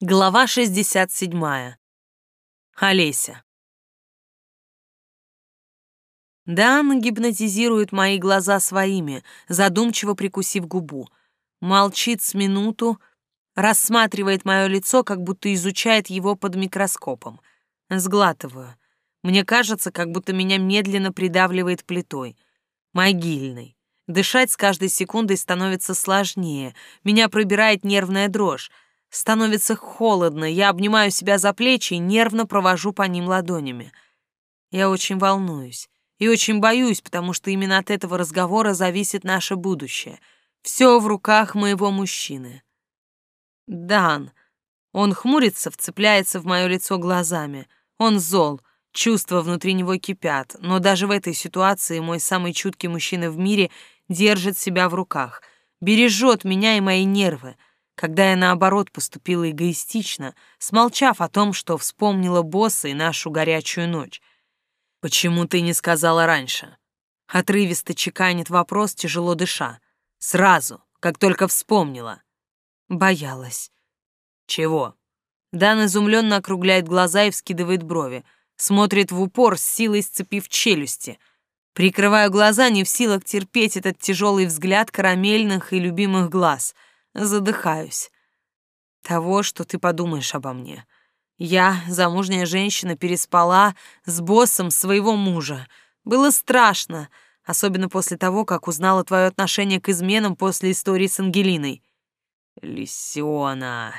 Глава 67. Олеся. Дан гипнотизирует мои глаза своими, задумчиво прикусив губу. Молчит с минуту, рассматривает мое лицо, как будто изучает его под микроскопом. Сглатываю. Мне кажется, как будто меня медленно придавливает плитой. Могильной. Дышать с каждой секундой становится сложнее. Меня пробирает нервная дрожь. Становится холодно, я обнимаю себя за плечи и нервно провожу по ним ладонями. Я очень волнуюсь и очень боюсь, потому что именно от этого разговора зависит наше будущее. Все в руках моего мужчины. Дан. Он хмурится, вцепляется в мое лицо глазами. Он зол, чувства внутри него кипят, но даже в этой ситуации мой самый чуткий мужчина в мире держит себя в руках, бережет меня и мои нервы — когда я, наоборот, поступила эгоистично, смолчав о том, что вспомнила босса и нашу горячую ночь. «Почему ты не сказала раньше?» Отрывисто чеканит вопрос, тяжело дыша. «Сразу, как только вспомнила». Боялась. «Чего?» Дан изумленно округляет глаза и вскидывает брови, смотрит в упор, с силой сцепив челюсти. Прикрываю глаза, не в силах терпеть этот тяжелый взгляд карамельных и любимых глаз — задыхаюсь. Того, что ты подумаешь обо мне. Я, замужняя женщина, переспала с боссом своего мужа. Было страшно, особенно после того, как узнала твое отношение к изменам после истории с Ангелиной. Лисиона.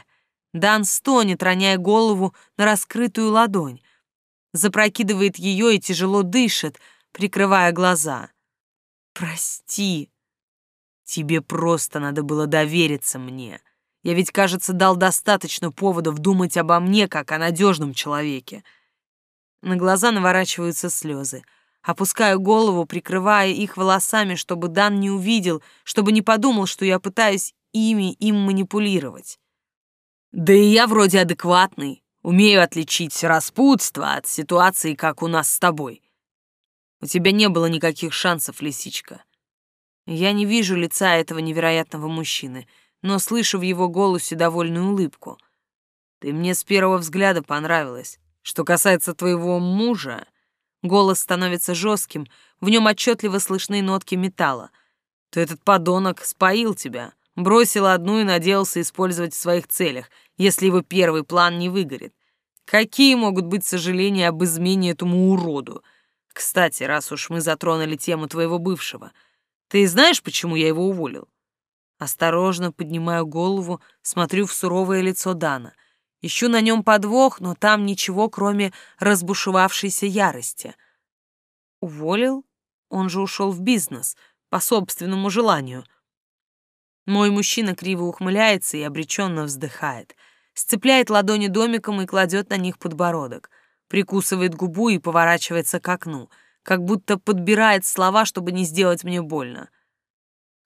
Дан стонет, роняя голову на раскрытую ладонь. Запрокидывает ее и тяжело дышит, прикрывая глаза. «Прости», Тебе просто надо было довериться мне. Я ведь, кажется, дал достаточно поводов думать обо мне, как о надежном человеке. На глаза наворачиваются слезы. Опускаю голову, прикрывая их волосами, чтобы Дан не увидел, чтобы не подумал, что я пытаюсь ими им манипулировать. Да и я вроде адекватный, умею отличить распутство от ситуации, как у нас с тобой. У тебя не было никаких шансов, лисичка. Я не вижу лица этого невероятного мужчины, но слышу в его голосе довольную улыбку. Ты мне с первого взгляда понравилась. Что касается твоего мужа, голос становится жестким, в нем отчетливо слышны нотки металла. То этот подонок споил тебя, бросил одну и надеялся использовать в своих целях, если его первый план не выгорит. Какие могут быть сожаления об измене этому уроду? Кстати, раз уж мы затронули тему твоего бывшего — ты знаешь, почему я его уволил?» Осторожно поднимаю голову, смотрю в суровое лицо Дана. Ищу на нем подвох, но там ничего, кроме разбушевавшейся ярости. Уволил? Он же ушел в бизнес, по собственному желанию. Мой мужчина криво ухмыляется и обреченно вздыхает. Сцепляет ладони домиком и кладет на них подбородок. Прикусывает губу и поворачивается к окну — как будто подбирает слова, чтобы не сделать мне больно.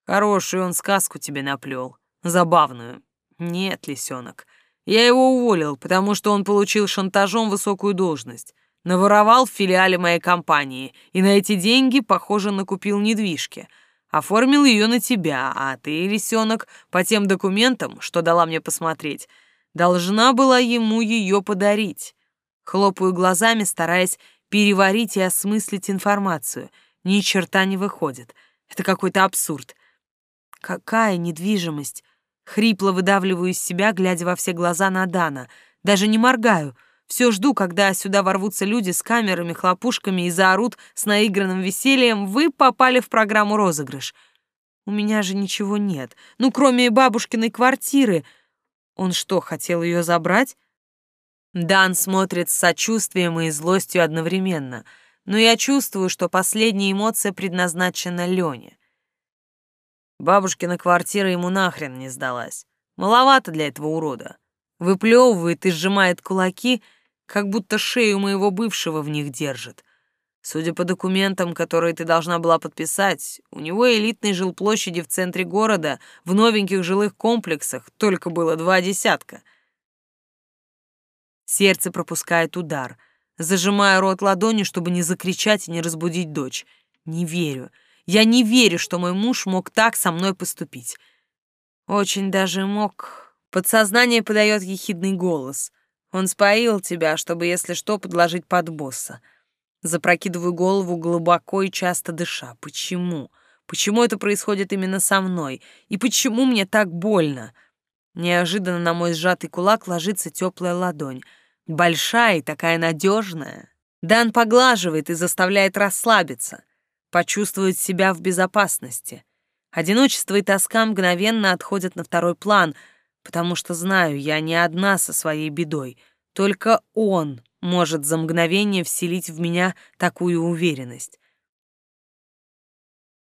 Хорошую он сказку тебе наплел, забавную. Нет, лисенок, я его уволил, потому что он получил шантажом высокую должность, наворовал в филиале моей компании и на эти деньги, похоже, накупил недвижки. Оформил ее на тебя, а ты, лисенок, по тем документам, что дала мне посмотреть, должна была ему ее подарить. Хлопаю глазами, стараясь переварить и осмыслить информацию. Ни черта не выходит. Это какой-то абсурд. Какая недвижимость? Хрипло выдавливаю из себя, глядя во все глаза на Дана. Даже не моргаю. Все жду, когда сюда ворвутся люди с камерами, хлопушками и заорут с наигранным весельем «Вы попали в программу розыгрыш». У меня же ничего нет. Ну, кроме бабушкиной квартиры. Он что, хотел ее забрать? Дан смотрит с сочувствием и злостью одновременно, но я чувствую, что последняя эмоция предназначена Лене. Бабушкина квартира ему нахрен не сдалась. Маловато для этого урода. Выплевывает и сжимает кулаки, как будто шею моего бывшего в них держит. Судя по документам, которые ты должна была подписать, у него элитной жилплощади в центре города в новеньких жилых комплексах только было два десятка — Сердце пропускает удар. Зажимаю рот ладонью, чтобы не закричать и не разбудить дочь. Не верю. Я не верю, что мой муж мог так со мной поступить. Очень даже мог, Подсознание подает ехидный голос. Он споил тебя, чтобы, если что, подложить под босса. Запрокидываю голову глубоко и часто дыша. Почему? Почему это происходит именно со мной? И почему мне так больно? Неожиданно на мой сжатый кулак ложится теплая ладонь. Большая и такая надежная. Дан поглаживает и заставляет расслабиться, почувствовать себя в безопасности. Одиночество и тоска мгновенно отходят на второй план, потому что знаю, я не одна со своей бедой. Только он может за мгновение вселить в меня такую уверенность.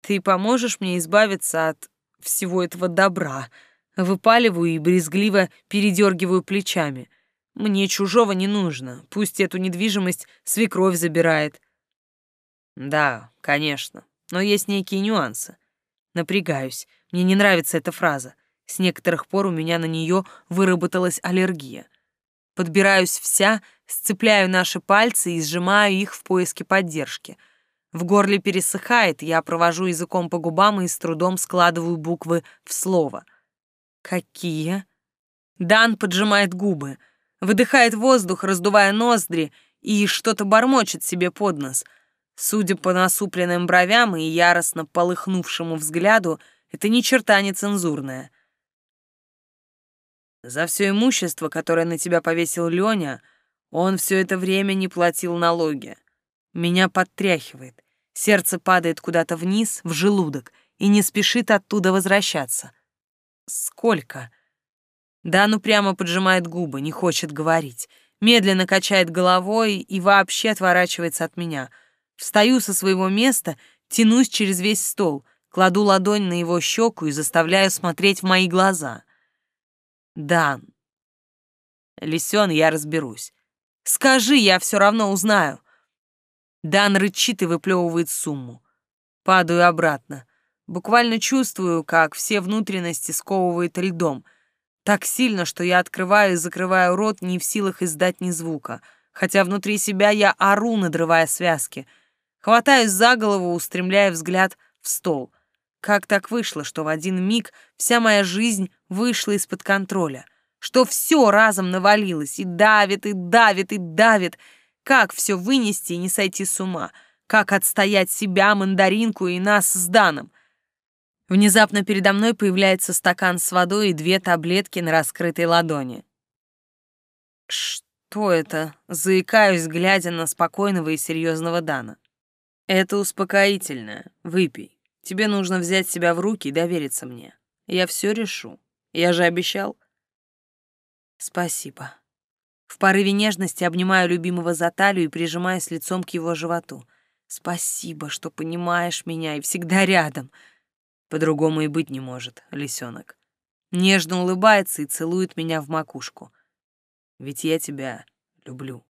Ты поможешь мне избавиться от всего этого добра? Выпаливаю и брезгливо передергиваю плечами — мне чужого не нужно, пусть эту недвижимость свекровь забирает. Да, конечно, но есть некие нюансы. Напрягаюсь, мне не нравится эта фраза. С некоторых пор у меня на нее выработалась аллергия. Подбираюсь вся, сцепляю наши пальцы и сжимаю их в поиске поддержки. В горле пересыхает, я провожу языком по губам и с трудом складываю буквы в слово. «Какие?» Дан поджимает губы — выдыхает воздух, раздувая ноздри, и что-то бормочет себе под нос. Судя по насупленным бровям и яростно полыхнувшему взгляду, это ни черта не цензурное. За все имущество, которое на тебя повесил Леня, он все это время не платил налоги. Меня подтряхивает. Сердце падает куда-то вниз, в желудок, и не спешит оттуда возвращаться. Сколько? Дан упрямо поджимает губы, не хочет говорить. Медленно качает головой и вообще отворачивается от меня. Встаю со своего места, тянусь через весь стол, кладу ладонь на его щеку и заставляю смотреть в мои глаза. «Дан». «Лисен, я разберусь. Скажи, я все равно узнаю». Дан рычит и выплевывает сумму. Падаю обратно. Буквально чувствую, как все внутренности сковывает льдом — так сильно, что я открываю и закрываю рот, не в силах издать ни звука, хотя внутри себя я ору, надрывая связки. Хватаюсь за голову, устремляя взгляд в стол. Как так вышло, что в один миг вся моя жизнь вышла из-под контроля? Что все разом навалилось и давит, и давит, и давит? Как все вынести и не сойти с ума? Как отстоять себя, мандаринку и нас с Даном? Внезапно передо мной появляется стакан с водой и две таблетки на раскрытой ладони. Что это? Заикаюсь, глядя на спокойного и серьезного Дана. Это успокоительное. Выпей. Тебе нужно взять себя в руки и довериться мне. Я все решу. Я же обещал. Спасибо. В порыве нежности обнимаю любимого за талию и прижимаюсь лицом к его животу. Спасибо, что понимаешь меня и всегда рядом — по-другому и быть не может, лисенок. Нежно улыбается и целует меня в макушку. Ведь я тебя люблю.